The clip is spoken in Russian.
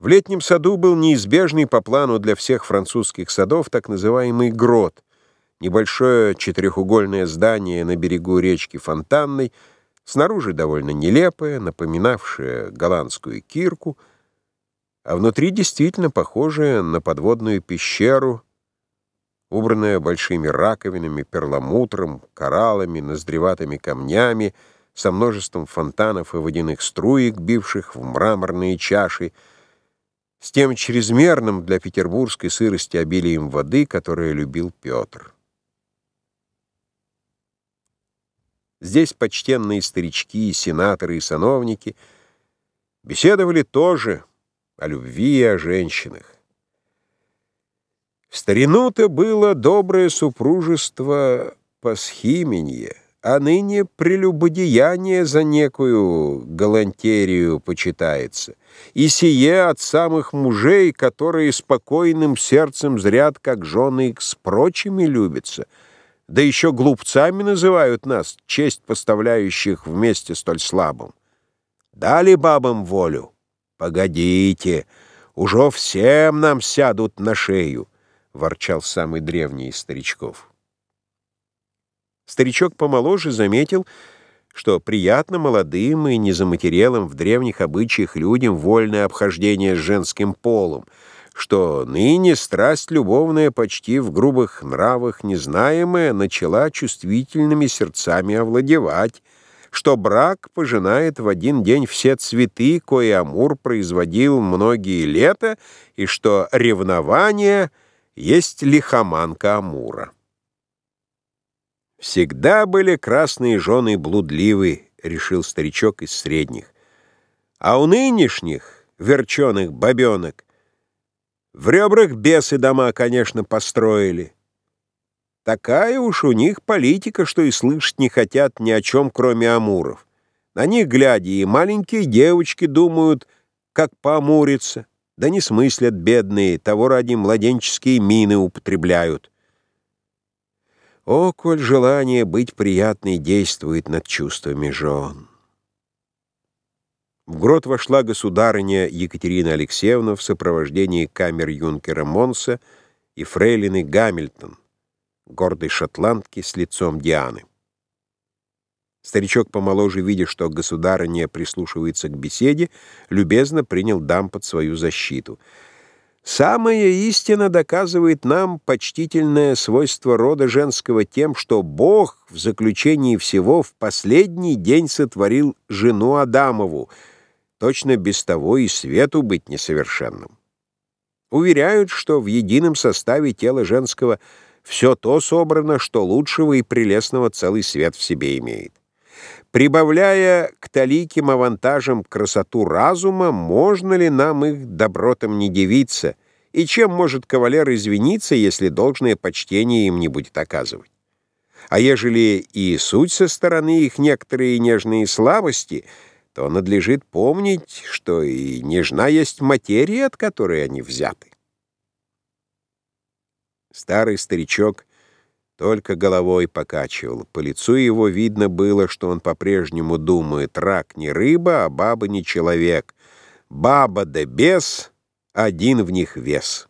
В летнем саду был неизбежный по плану для всех французских садов так называемый грот, небольшое четырехугольное здание на берегу речки Фонтанной, снаружи довольно нелепое, напоминавшее голландскую кирку, а внутри действительно похожее на подводную пещеру, убранная большими раковинами, перламутром, кораллами, ноздреватыми камнями, со множеством фонтанов и водяных струек, бивших в мраморные чаши, с тем чрезмерным для петербургской сырости обилием воды, которое любил Петр. Здесь почтенные старички, сенаторы и сановники беседовали тоже о любви и о женщинах. В старину-то было доброе супружество посхименье, а ныне прелюбодеяние за некую галантерию почитается, и сие от самых мужей, которые спокойным сердцем зрят, как жены их с прочими любятся, да еще глупцами называют нас, честь поставляющих вместе столь слабым. Дали бабам волю? Погодите, уже всем нам сядут на шею, — ворчал самый древний из старичков. Старичок помоложе заметил, что приятно молодым и незаматерелым в древних обычаях людям вольное обхождение с женским полом, что ныне страсть любовная почти в грубых нравах незнаемая начала чувствительными сердцами овладевать, что брак пожинает в один день все цветы, кои Амур производил многие лета, и что ревнование есть лихоманка Амура. «Всегда были красные жены блудливы», — решил старичок из средних. «А у нынешних, верченых бабенок, в ребрах бесы дома, конечно, построили. Такая уж у них политика, что и слышать не хотят ни о чем, кроме амуров. На них, глядя, и маленькие девочки думают, как поамуриться, да не смыслят бедные, того ради младенческие мины употребляют. О, коль желание быть приятной действует над чувствами жен! В грот вошла государыня Екатерина Алексеевна в сопровождении камер-юнкера Монса и фрейлины Гамильтон, гордой шотландки с лицом Дианы. Старичок помоложе, видя, что государыня прислушивается к беседе, любезно принял дам под свою защиту — Самая истина доказывает нам почтительное свойство рода женского тем, что Бог в заключении всего в последний день сотворил жену Адамову, точно без того и свету быть несовершенным. Уверяют, что в едином составе тела женского все то собрано, что лучшего и прелестного целый свет в себе имеет. Прибавляя к таликим авантажам красоту разума, можно ли нам их добротам не дивиться, и чем может кавалер извиниться, если должное почтение им не будет оказывать? А ежели и суть со стороны их некоторые нежные слабости, то надлежит помнить, что и нежна есть материя, от которой они взяты. Старый старичок — только головой покачивал. По лицу его видно было, что он по-прежнему думает, рак не рыба, а баба не человек. Баба да бес, один в них вес.